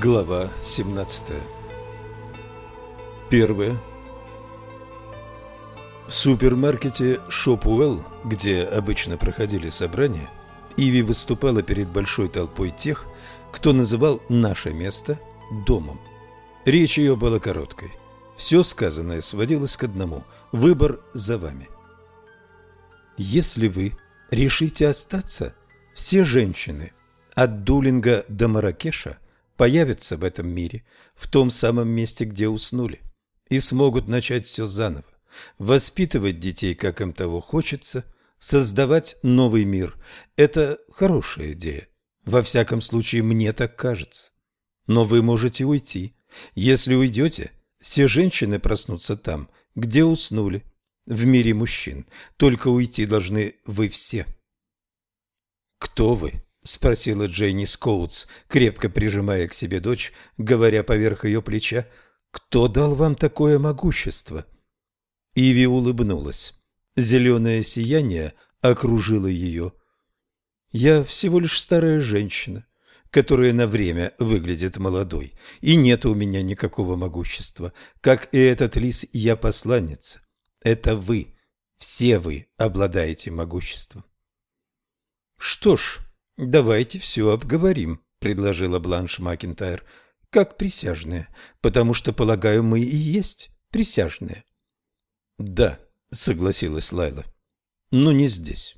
Глава 17 Первое. В супермаркете Шопуэлл, где обычно проходили собрания, Иви выступала перед большой толпой тех, кто называл наше место домом. Речь ее была короткой. Все сказанное сводилось к одному – выбор за вами. Если вы решите остаться, все женщины, от Дулинга до Маракеша – появятся в этом мире, в том самом месте, где уснули, и смогут начать все заново, воспитывать детей, как им того хочется, создавать новый мир. Это хорошая идея. Во всяком случае, мне так кажется. Но вы можете уйти. Если уйдете, все женщины проснутся там, где уснули, в мире мужчин. Только уйти должны вы все. Кто вы? — спросила Джейни Скоутс, крепко прижимая к себе дочь, говоря поверх ее плеча. «Кто дал вам такое могущество?» Иви улыбнулась. Зеленое сияние окружило ее. «Я всего лишь старая женщина, которая на время выглядит молодой, и нет у меня никакого могущества. Как и этот лис, я посланница. Это вы, все вы обладаете могуществом». «Что ж», «Давайте все обговорим», — предложила Бланш Макинтайр, — «как присяжные, потому что, полагаю, мы и есть присяжные». «Да», — согласилась Лайла, — «но не здесь».